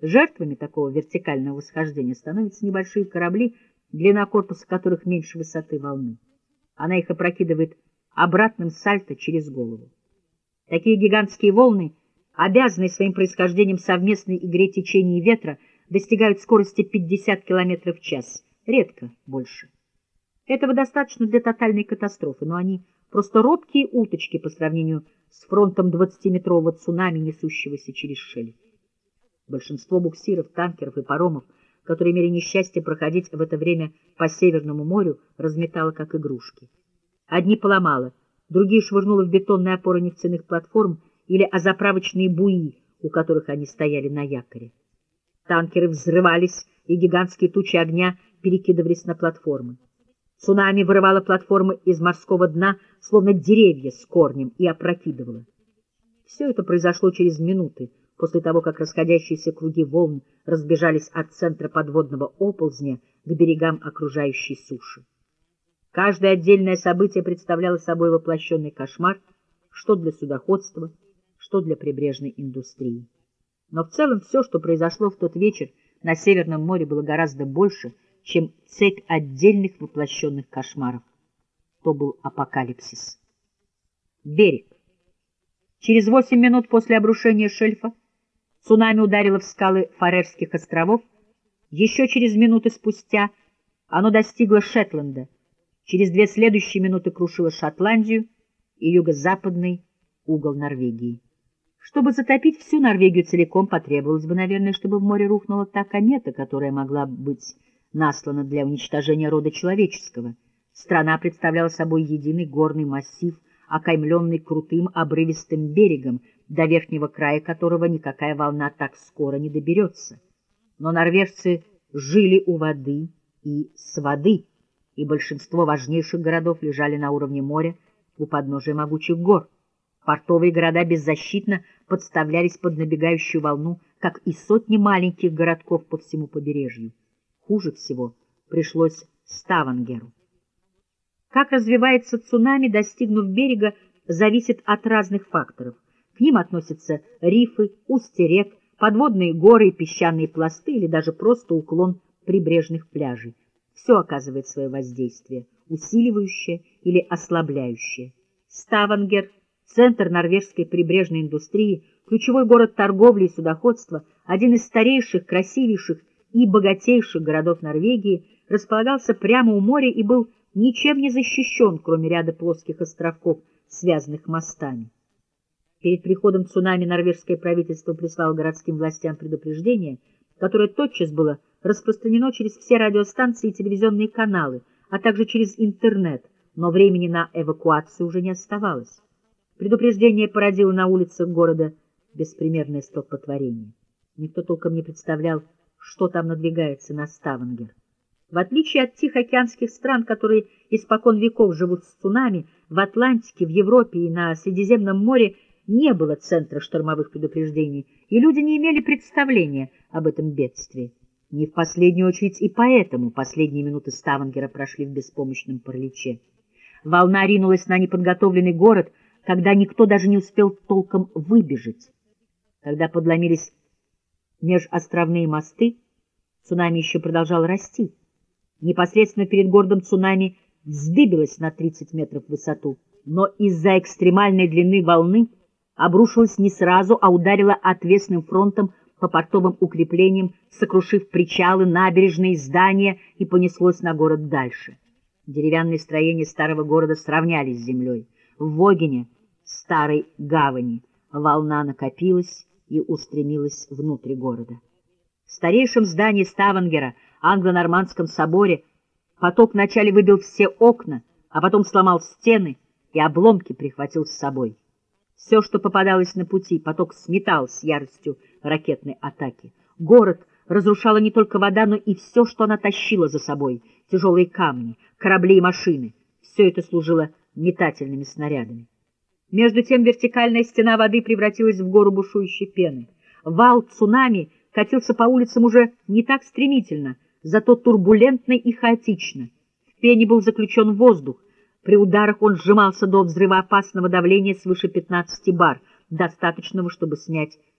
Жертвами такого вертикального восхождения становятся небольшие корабли, длина корпуса которых меньше высоты волны. Она их опрокидывает обратным сальто через голову. Такие гигантские волны, обязанные своим происхождением совместной игре течения и ветра, достигают скорости 50 км в час, редко больше. Этого достаточно для тотальной катастрофы, но они просто робкие уточки по сравнению с фронтом 20-метрового цунами, несущегося через шельф. Большинство буксиров, танкеров и паромов, которые имели несчастье проходить в это время по Северному морю, разметало как игрушки. Одни поломало, другие швырнуло в бетонные опоры нефтяных платформ или о заправочные буи, у которых они стояли на якоре. Танкеры взрывались, и гигантские тучи огня перекидывались на платформы. Цунами вырывало платформы из морского дна, словно деревья с корнем, и опрокидывало. Все это произошло через минуты, после того, как расходящиеся круги волн разбежались от центра подводного оползня к берегам окружающей суши. Каждое отдельное событие представляло собой воплощенный кошмар, что для судоходства, что для прибрежной индустрии. Но в целом все, что произошло в тот вечер на Северном море, было гораздо больше, чем цепь отдельных воплощенных кошмаров. То был апокалипсис. Берег. Через восемь минут после обрушения шельфа цунами ударило в скалы Фарерских островов. Еще через минуты спустя оно достигло Шетланда, Через две следующие минуты крушила Шотландию и юго-западный угол Норвегии. Чтобы затопить всю Норвегию целиком, потребовалось бы, наверное, чтобы в море рухнула та комета, которая могла быть наслана для уничтожения рода человеческого. Страна представляла собой единый горный массив, окаймленный крутым обрывистым берегом, до верхнего края которого никакая волна так скоро не доберется. Но норвежцы жили у воды и с воды и большинство важнейших городов лежали на уровне моря у подножия могучих гор. Портовые города беззащитно подставлялись под набегающую волну, как и сотни маленьких городков по всему побережью. Хуже всего пришлось Ставангеру. Как развивается цунами, достигнув берега, зависит от разных факторов. К ним относятся рифы, устья рек, подводные горы песчаные пласты или даже просто уклон прибрежных пляжей все оказывает свое воздействие, усиливающее или ослабляющее. Ставангер, центр норвежской прибрежной индустрии, ключевой город торговли и судоходства, один из старейших, красивейших и богатейших городов Норвегии, располагался прямо у моря и был ничем не защищен, кроме ряда плоских островков, связанных мостами. Перед приходом цунами норвежское правительство прислало городским властям предупреждение, которое тотчас было распространено через все радиостанции и телевизионные каналы, а также через интернет, но времени на эвакуацию уже не оставалось. Предупреждение породило на улицах города беспримерное столпотворение. Никто толком не представлял, что там надвигается на Ставангер. В отличие от тихоокеанских стран, которые испокон веков живут с цунами, в Атлантике, в Европе и на Средиземном море не было центра штормовых предупреждений, и люди не имели представления об этом бедствии. Не в последнюю очередь и поэтому последние минуты Ставангера прошли в беспомощном параличе. Волна ринулась на неподготовленный город, когда никто даже не успел толком выбежать. Когда подломились межостровные мосты, цунами еще продолжал расти. Непосредственно перед городом цунами вздыбилось на 30 метров в высоту, но из-за экстремальной длины волны обрушилась не сразу, а ударила отвесным фронтом по портовым укреплениям, сокрушив причалы, набережные, здания и понеслось на город дальше. Деревянные строения старого города сравнялись с землей. В Вогине, старой гавани, волна накопилась и устремилась внутрь города. В старейшем здании Ставангера, англо-нормандском соборе, поток вначале выбил все окна, а потом сломал стены и обломки прихватил с собой. Все, что попадалось на пути, поток сметал с яростью ракетной атаки. Город разрушала не только вода, но и все, что она тащила за собой. Тяжелые камни, корабли и машины. Все это служило метательными снарядами. Между тем вертикальная стена воды превратилась в гору бушующей пены. Вал цунами катился по улицам уже не так стремительно, зато турбулентно и хаотично. В пене был заключен воздух. При ударах он сжимался до взрывоопасного давления свыше 15 бар, достаточного, чтобы снять